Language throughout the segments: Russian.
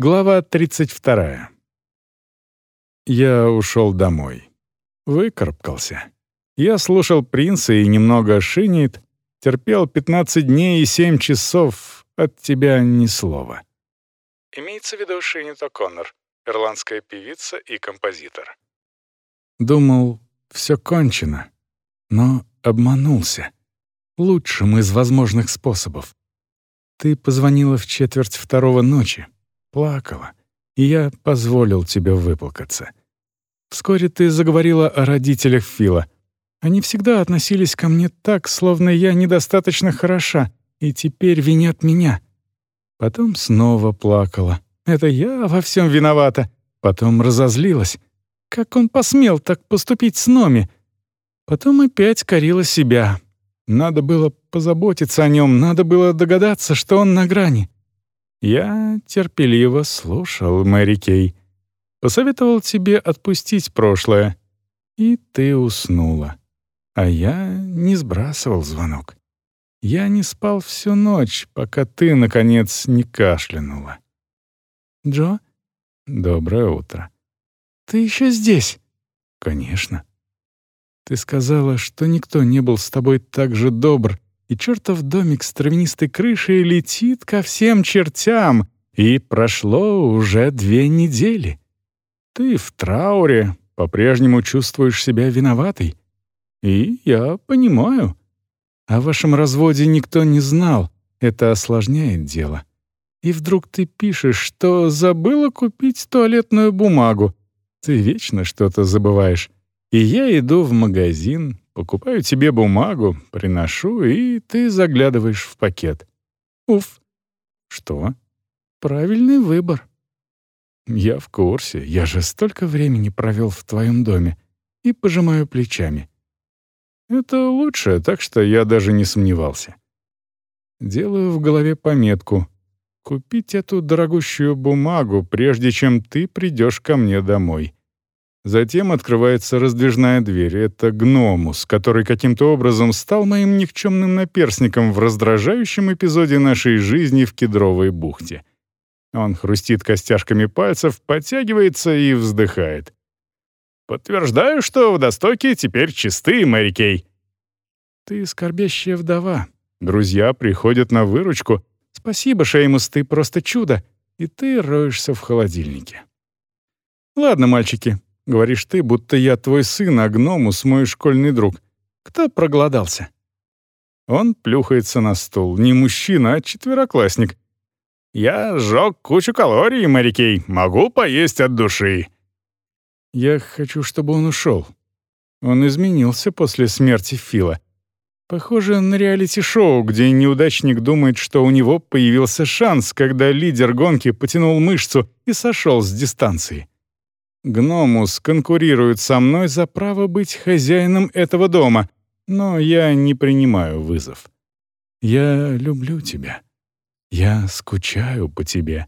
Глава 32. Я ушел домой. Выкарабкался. Я слушал принца и немного шинит, терпел 15 дней и 7 часов, от тебя ни слова. Имеется в виду Шинит О'Коннор, ирландская певица и композитор. Думал, все кончено, но обманулся. Лучшим из возможных способов. Ты позвонила в четверть второго ночи, плакала, и я позволил тебе выплакаться. Вскоре ты заговорила о родителях Фила. Они всегда относились ко мне так, словно я недостаточно хороша, и теперь винят меня. Потом снова плакала. Это я во всем виновата. Потом разозлилась. Как он посмел так поступить с Номи? Потом опять корила себя. Надо было позаботиться о нем, надо было догадаться, что он на грани. Я терпеливо слушал Мэри Кей. Посоветовал тебе отпустить прошлое. И ты уснула. А я не сбрасывал звонок. Я не спал всю ночь, пока ты, наконец, не кашлянула. Джо? Доброе утро. Ты еще здесь? Конечно. Ты сказала, что никто не был с тобой так же добр, и чертов домик с травянистой крышей летит ко всем чертям, и прошло уже две недели. Ты в трауре, по-прежнему чувствуешь себя виноватой. И я понимаю. О вашем разводе никто не знал, это осложняет дело. И вдруг ты пишешь, что забыла купить туалетную бумагу. Ты вечно что-то забываешь. И я иду в магазин, Покупаю тебе бумагу, приношу, и ты заглядываешь в пакет. Уф. Что? Правильный выбор. Я в курсе, я же столько времени провел в твоем доме. И пожимаю плечами. Это лучше, так что я даже не сомневался. Делаю в голове пометку — купить эту дорогущую бумагу, прежде чем ты придешь ко мне домой. Затем открывается раздвижная дверь. Это гномус, который каким-то образом стал моим никчемным наперсником в раздражающем эпизоде нашей жизни в Кедровой бухте. Он хрустит костяшками пальцев, подтягивается и вздыхает. «Подтверждаю, что водостоки теперь чисты, Мэри Кей». «Ты скорбящая вдова. Друзья приходят на выручку. Спасибо, Шеймус, ты просто чудо. И ты роешься в холодильнике». «Ладно, мальчики, Говоришь ты, будто я твой сын, а гномус мой школьный друг. Кто проголодался?» Он плюхается на стул. Не мужчина, а четвероклассник. «Я сжег кучу калорий, Марикей. Могу поесть от души». «Я хочу, чтобы он ушел. Он изменился после смерти Фила. Похоже на реалити-шоу, где неудачник думает, что у него появился шанс, когда лидер гонки потянул мышцу и сошел с дистанции. Гномус конкурирует со мной за право быть хозяином этого дома, но я не принимаю вызов. Я люблю тебя. Я скучаю по тебе.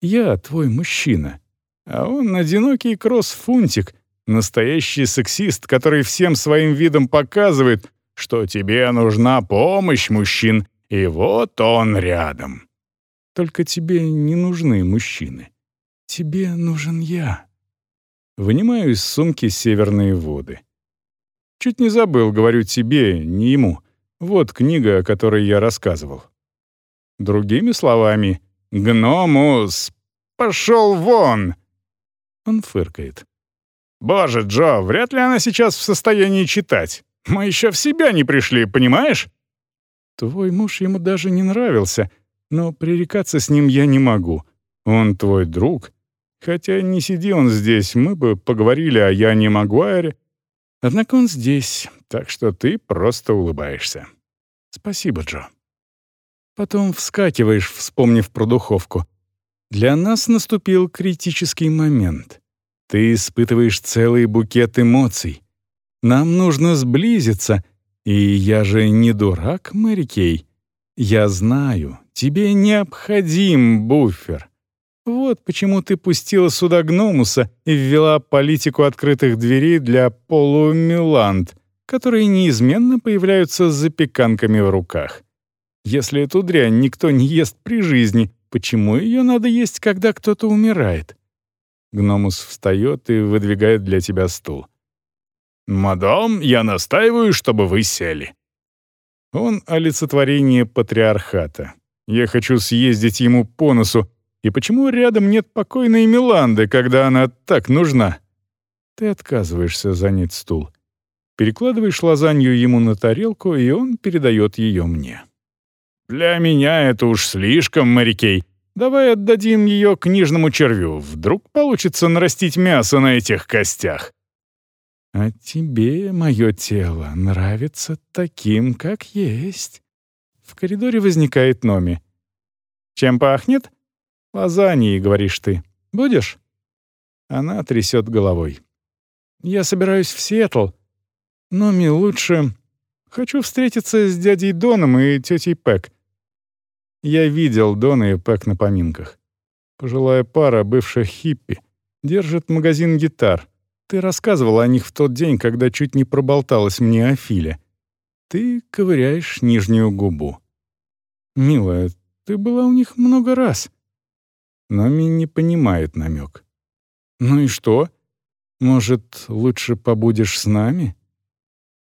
Я твой мужчина. А он одинокий кросс-фунтик, настоящий сексист, который всем своим видом показывает, что тебе нужна помощь мужчин, и вот он рядом. Только тебе не нужны мужчины. Тебе нужен я. Вынимаю из сумки северные воды. Чуть не забыл, говорю тебе, не ему. Вот книга, о которой я рассказывал. Другими словами, «Гномус, пошел вон!» Он фыркает. «Боже, Джо, вряд ли она сейчас в состоянии читать. Мы еще в себя не пришли, понимаешь?» «Твой муж ему даже не нравился, но пререкаться с ним я не могу. Он твой друг, Хотя не сиди он здесь, мы бы поговорили о Яне Магуайре. Однако он здесь, так что ты просто улыбаешься. Спасибо, Джо. Потом вскакиваешь, вспомнив про духовку. Для нас наступил критический момент. Ты испытываешь целый букет эмоций. Нам нужно сблизиться, и я же не дурак, Мэри Кей. Я знаю, тебе необходим буфер. Вот почему ты пустила сюда гномуса и ввела политику открытых дверей для полумиланд, которые неизменно появляются с запеканками в руках. Если эту дрянь никто не ест при жизни, почему ее надо есть, когда кто-то умирает?» Гномус встает и выдвигает для тебя стул. «Мадам, я настаиваю, чтобы вы сели». Он олицетворение патриархата. Я хочу съездить ему по носу. И почему рядом нет покойной Миланды, когда она так нужна? Ты отказываешься занять стул. Перекладываешь лазанью ему на тарелку, и он передает ее мне. «Для меня это уж слишком, Марикей. Давай отдадим ее книжному червю. Вдруг получится нарастить мясо на этих костях». «А тебе мое тело нравится таким, как есть». В коридоре возникает Номи. «Чем пахнет?» «Лазаньей, говоришь ты. Будешь?» Она трясет головой. «Я собираюсь в Сиэтл. Номи, лучше... Хочу встретиться с дядей Доном и тетей Пэк. Я видел Дона и Пэк на поминках. Пожилая пара, бывших хиппи, держит магазин гитар. Ты рассказывал о них в тот день, когда чуть не проболталась мне о Филе. Ты ковыряешь нижнюю губу. «Милая, ты была у них много раз». Номи не понимает намек. «Ну и что? Может, лучше побудешь с нами?»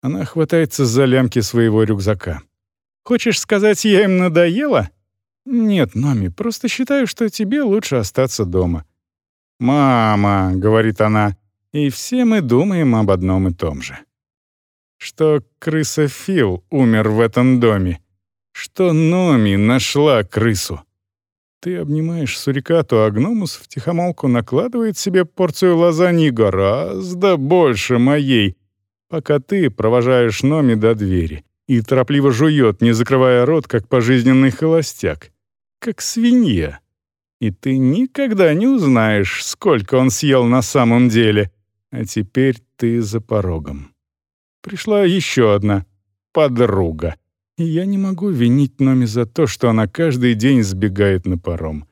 Она хватается за лямки своего рюкзака. «Хочешь сказать, я им надоела?» «Нет, Номи, просто считаю, что тебе лучше остаться дома». «Мама», — говорит она, — «и все мы думаем об одном и том же». Что крыса Фил умер в этом доме, что Номи нашла крысу. Ты обнимаешь сурикату, а гномус втихомолку накладывает себе порцию лазаньи гораздо больше моей, пока ты провожаешь Номи до двери и торопливо жует, не закрывая рот, как пожизненный холостяк как свинья. И ты никогда не узнаешь, сколько он съел на самом деле. А теперь ты за порогом. Пришла еще одна подруга. И я не могу винить Номи за то, что она каждый день сбегает на паром.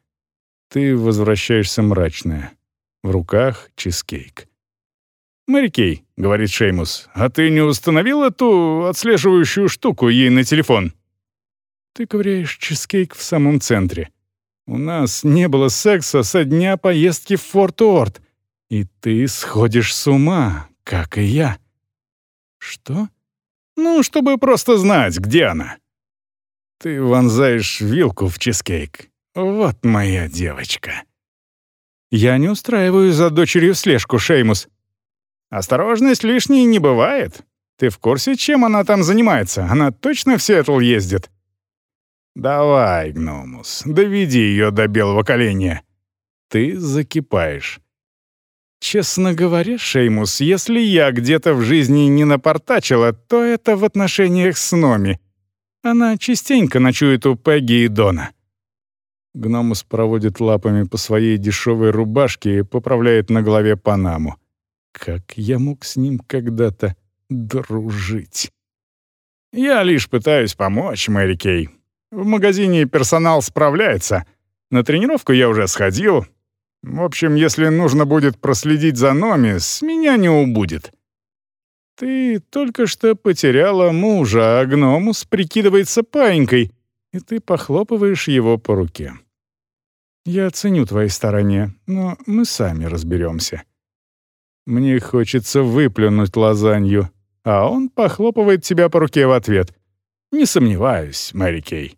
Ты возвращаешься мрачная. В руках чизкейк. «Мэри Кей», — говорит Шеймус, — «а ты не установил эту отслеживающую штуку ей на телефон?» Ты ковыряешь чизкейк в самом центре. У нас не было секса со дня поездки в Форт-Уорт. И ты сходишь с ума, как и я. Что? Ну, чтобы просто знать, где она. Ты вонзаешь вилку в чизкейк. Вот моя девочка. Я не устраиваю за дочерью слежку, Шеймус. Осторожность лишней не бывает. Ты в курсе, чем она там занимается? Она точно в Сиэтл ездит? «Давай, Гномус, доведи ее до белого коленя». Ты закипаешь. Честно говоря, Шеймус, если я где-то в жизни не напортачила, то это в отношениях с Номи. Она частенько ночует у Пегги и Дона. Гномус проводит лапами по своей дешевой рубашке и поправляет на голове панаму. Как я мог с ним когда-то дружить? «Я лишь пытаюсь помочь, Мэри Кей. В магазине персонал справляется. На тренировку я уже сходил. В общем, если нужно будет проследить за Номи, с меня не убудет. Ты только что потеряла мужа, а гномус прикидывается паинькой, и ты похлопываешь его по руке. Я ценю твои старания, но мы сами разберемся. Мне хочется выплюнуть лазанью, а он похлопывает тебя по руке в ответ. Не сомневаюсь, Мэри Кей.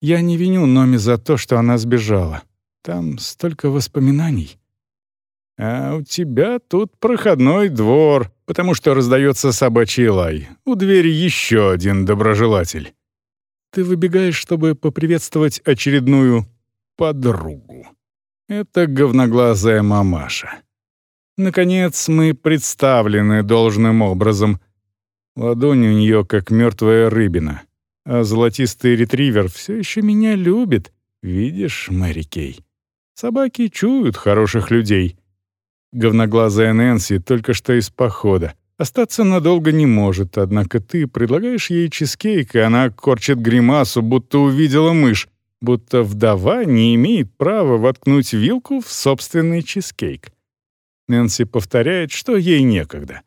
Я не виню Номи за то, что она сбежала. Там столько воспоминаний. А у тебя тут проходной двор, потому что раздается собачий лай. У двери еще один доброжелатель. Ты выбегаешь, чтобы поприветствовать очередную подругу. Это говноглазая мамаша. Наконец, мы представлены должным образом — Ладонь у нее как мертвая рыбина. А золотистый ретривер все еще меня любит. Видишь, Мэри Кей? Собаки чуют хороших людей. Говноглазая Нэнси только что из похода. Остаться надолго не может, однако ты предлагаешь ей чизкейк, и она корчит гримасу, будто увидела мышь, будто вдова не имеет права воткнуть вилку в собственный чизкейк. Нэнси повторяет, что ей некогда.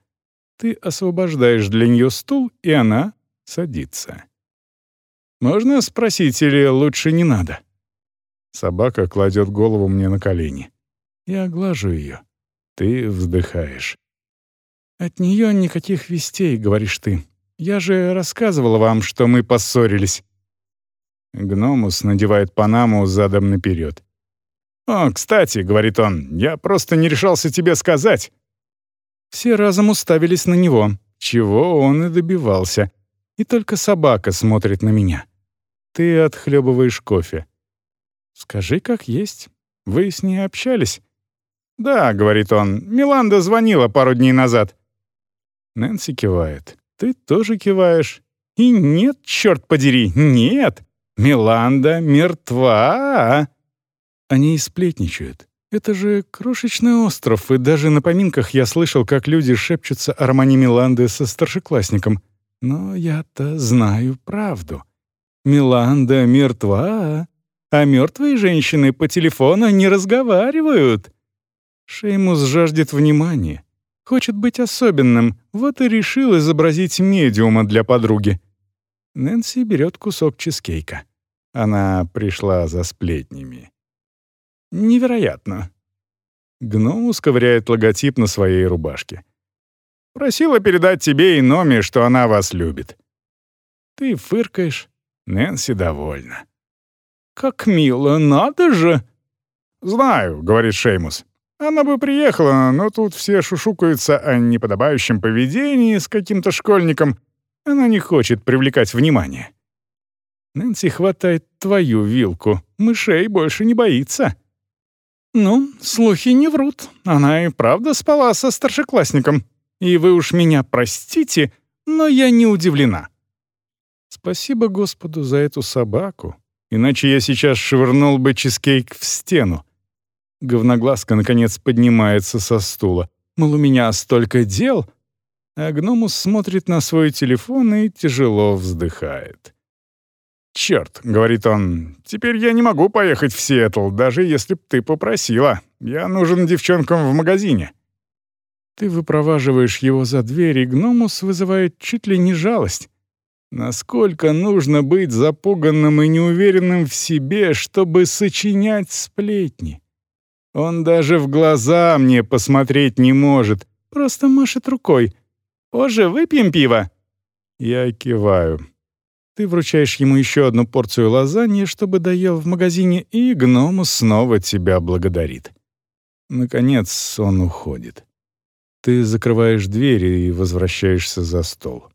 Ты освобождаешь для нее стул, и она садится. Можно спросить или лучше не надо? Собака кладет голову мне на колени. Я глажу ее. Ты вздыхаешь. «От нее никаких вестей», — говоришь ты. «Я же рассказывала вам, что мы поссорились». Гномус надевает панаму задом наперед. «О, кстати», — говорит он, — «я просто не решался тебе сказать». Все разом уставились на него, чего он и добивался. И только собака смотрит на меня. Ты отхлебываешь кофе. «Скажи, как есть. Вы с ней общались?» «Да», — говорит он, — «Миланда звонила пару дней назад». Нэнси кивает. «Ты тоже киваешь?» «И нет, черт подери, нет! Миланда мертва!» Они сплетничают. Это же крошечный остров, и даже на поминках я слышал, как люди шепчутся о романе Миланды со старшеклассником. Но я-то знаю правду. Миланда мертва, а мертвые женщины по телефону не разговаривают. Шеймус жаждет внимания, хочет быть особенным, вот и решил изобразить медиума для подруги. Нэнси берет кусок чизкейка. Она пришла за сплетнями. Невероятно. Гномус ковыряет логотип на своей рубашке. Просила передать тебе и Номи, что она вас любит. Ты фыркаешь. Нэнси довольна. «Как мило, надо же!» «Знаю», — говорит Шеймус. «Она бы приехала, но тут все шушукаются о неподобающем поведении с каким-то школьником. Она не хочет привлекать внимание». Нэнси хватает твою вилку. Мышей больше не боится. «Ну, слухи не врут. Она и правда спала со старшеклассником. И вы уж меня простите, но я не удивлена». Спасибо Господу за эту собаку, иначе я сейчас швырнул бы чизкейк в стену. Говноглазка, наконец, поднимается со стула. Мол, у меня столько дел. А Гномус смотрит на свой телефон и тяжело вздыхает. «Черт», — говорит он, — «теперь я не могу поехать в Сиэтл, даже если б ты попросила. Я нужен девчонкам в магазине». Ты выпроваживаешь его за дверь, и Гномус вызывает чуть ли не жалость. Насколько нужно быть запуганным и неуверенным в себе, чтобы сочинять сплетни? Он даже в глаза мне посмотреть не может, просто машет рукой. «Позже выпьем пиво?» Я киваю. Ты вручаешь ему еще одну порцию лазаньи, чтобы доел в магазине, и гном снова тебя благодарит. Наконец он уходит. Ты закрываешь дверь и возвращаешься за стол.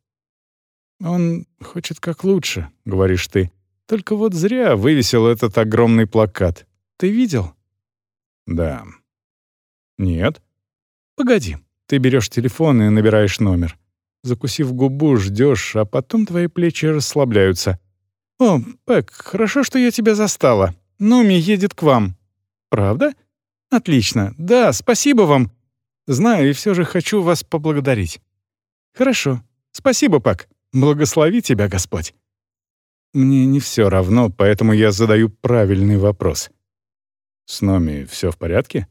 «Он хочет как лучше», — говоришь ты. «Только вот зря вывесил этот огромный плакат. Ты видел?» «Да». «Нет». «Погоди». Ты берешь телефон и набираешь номер. Закусив губу, ждешь, а потом твои плечи расслабляются. «О, Пэк, хорошо, что я тебя застала. Номи едет к вам». «Правда?» «Отлично. Да, спасибо вам. Знаю, и все же хочу вас поблагодарить». «Хорошо. Спасибо, Пак. Благослови тебя, Господь». Мне не все равно, поэтому я задаю правильный вопрос. «С Номи все в порядке?»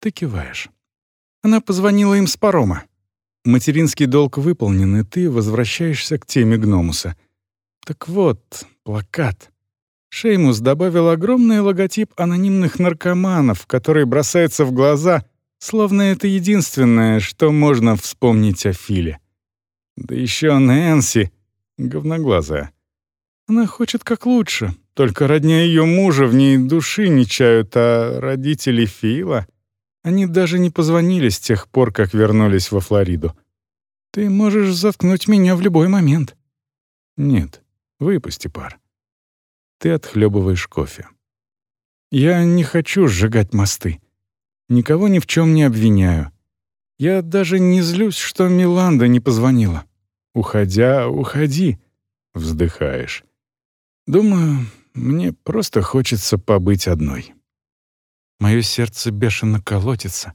Ты киваешь. Она позвонила им с парома. Материнский долг выполнен, и ты возвращаешься к теме Гномуса. Так вот, плакат. Шеймус добавил огромный логотип анонимных наркоманов, который бросается в глаза, словно это единственное, что можно вспомнить о Филе. Да еще Нэнси, говноглазая. Она хочет как лучше, только родня ее мужа в ней души не чают, а родители Фила... Они даже не позвонили с тех пор, как вернулись во Флориду. Ты можешь заткнуть меня в любой момент. Нет, выпусти пар. Ты отхлебываешь кофе. Я не хочу сжигать мосты. Никого ни в чем не обвиняю. Я даже не злюсь, что Миланда не позвонила. Уходя, уходи, вздыхаешь. Думаю, мне просто хочется побыть одной. Мое сердце бешено колотится.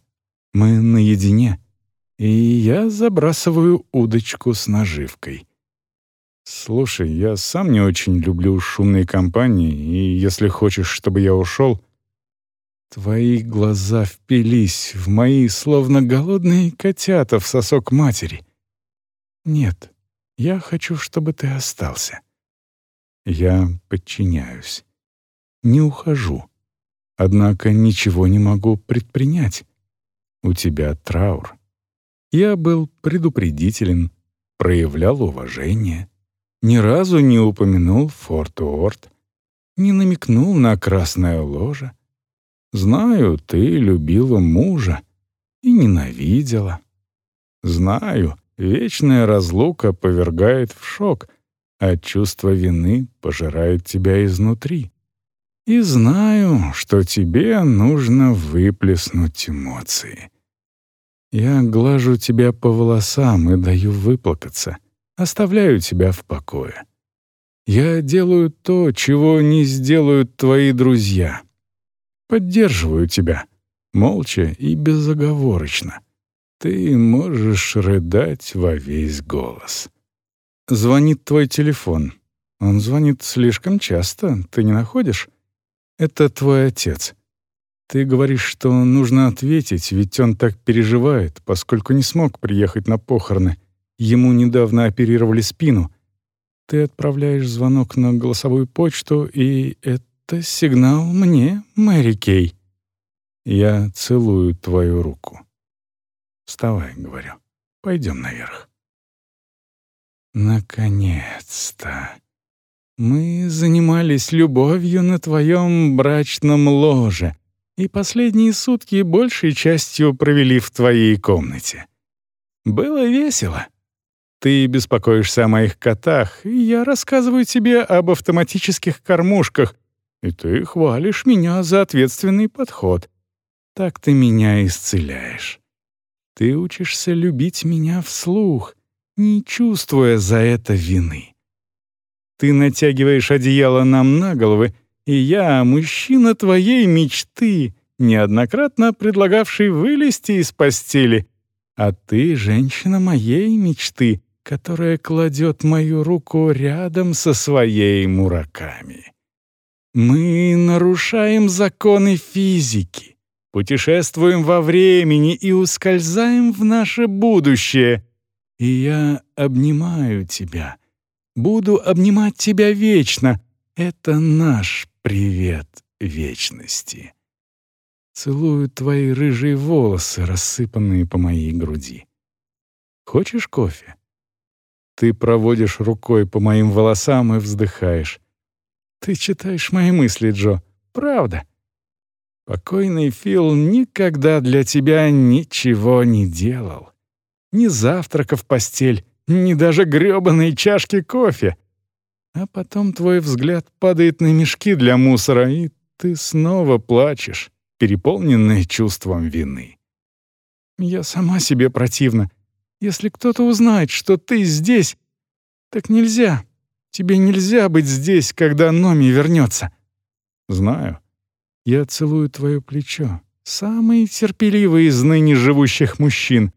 Мы наедине. И я забрасываю удочку с наживкой. Слушай, я сам не очень люблю шумные компании, и если хочешь, чтобы я ушел, Твои глаза впились в мои, словно голодные котята в сосок матери. Нет, я хочу, чтобы ты остался. Я подчиняюсь. не ухожу. Однако ничего не могу предпринять. У тебя траур. Я был предупредителен, проявлял уважение, ни разу не упомянул Форт Уорд, не намекнул на красное ложе. Знаю, ты любила мужа и ненавидела. Знаю, вечная разлука повергает в шок, а чувство вины пожирает тебя изнутри. И знаю, что тебе нужно выплеснуть эмоции. Я глажу тебя по волосам и даю выплакаться, оставляю тебя в покое. Я делаю то, чего не сделают твои друзья. Поддерживаю тебя, молча и безоговорочно. Ты можешь рыдать во весь голос. Звонит твой телефон. Он звонит слишком часто, ты не находишь? Это твой отец. Ты говоришь, что нужно ответить, ведь он так переживает, поскольку не смог приехать на похороны. Ему недавно оперировали спину. Ты отправляешь звонок на голосовую почту, и это сигнал мне, Мэри Кей. Я целую твою руку. Вставай, говорю. Пойдем наверх. Наконец-то. Мы занимались любовью на твоем брачном ложе, и последние сутки большей частью провели в твоей комнате. Было весело. Ты беспокоишься о моих котах, и я рассказываю тебе об автоматических кормушках, и ты хвалишь меня за ответственный подход. Так ты меня исцеляешь. Ты учишься любить меня вслух, не чувствуя за это вины. Ты натягиваешь одеяло нам на головы, и я, мужчина твоей мечты, неоднократно предлагавший вылезти из постели, а ты, женщина моей мечты, которая кладет мою руку рядом со своей мураками. Мы нарушаем законы физики, путешествуем во времени и ускользаем в наше будущее. И я обнимаю тебя, Буду обнимать тебя вечно. Это наш привет вечности. Целую твои рыжие волосы, рассыпанные по моей груди. Хочешь кофе? Ты проводишь рукой по моим волосам и вздыхаешь. Ты читаешь мои мысли, Джо. Правда. Покойный Фил никогда для тебя ничего не делал. Ни завтрака в постель, ни даже грёбаной чашки кофе. А потом твой взгляд падает на мешки для мусора, и ты снова плачешь, переполненный чувством вины. Я сама себе противна. Если кто-то узнает, что ты здесь, так нельзя. Тебе нельзя быть здесь, когда Номи вернется. Знаю. Я целую твое плечо. Самый терпеливый из ныне живущих мужчин.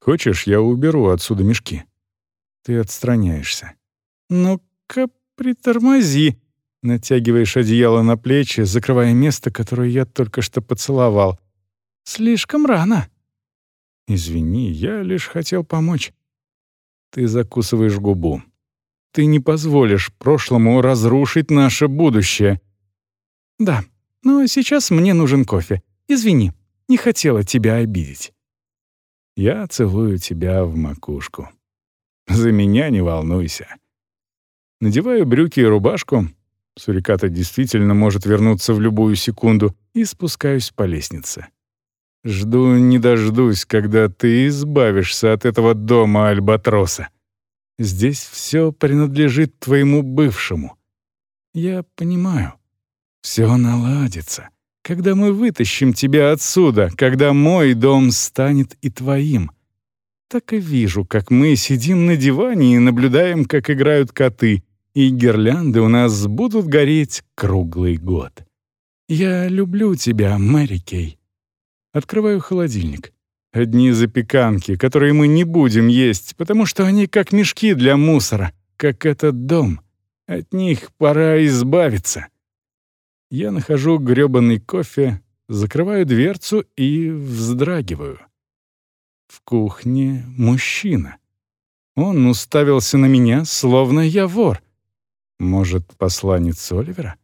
Хочешь, я уберу отсюда мешки? Ты отстраняешься. «Ну-ка, притормози!» Натягиваешь одеяло на плечи, закрывая место, которое я только что поцеловал. «Слишком рано!» «Извини, я лишь хотел помочь». Ты закусываешь губу. Ты не позволишь прошлому разрушить наше будущее. Да, но сейчас мне нужен кофе. Извини, не хотела тебя обидеть. Я целую тебя в макушку. За меня не волнуйся. Надеваю брюки и рубашку. Суриката действительно может вернуться в любую секунду и спускаюсь по лестнице. Жду не дождусь, когда ты избавишься от этого дома Альбатроса. Здесь все принадлежит твоему бывшему. Я понимаю. Все наладится. Когда мы вытащим тебя отсюда, когда мой дом станет и твоим — так и вижу, как мы сидим на диване и наблюдаем, как играют коты, и гирлянды у нас будут гореть круглый год. Я люблю тебя, Мэри Кей. Открываю холодильник. Одни запеканки, которые мы не будем есть, потому что они как мешки для мусора, как этот дом. От них пора избавиться. Я нахожу грёбаный кофе, закрываю дверцу и вздрагиваю. В кухне мужчина. Он уставился на меня, словно я вор. Может, посланец Оливера?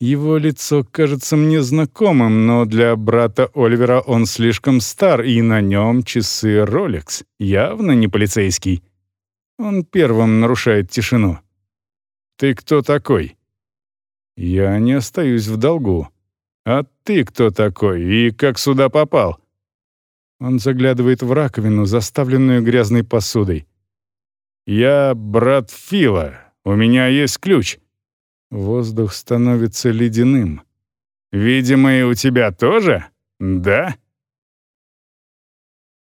Его лицо кажется мне знакомым, но для брата Оливера он слишком стар, и на нем часы Rolex, явно не полицейский. Он первым нарушает тишину. «Ты кто такой?» «Я не остаюсь в долгу. А ты кто такой и как сюда попал?» Он заглядывает в раковину, заставленную грязной посудой. «Я брат Фила. У меня есть ключ». Воздух становится ледяным. «Видимо, и у тебя тоже? Да?»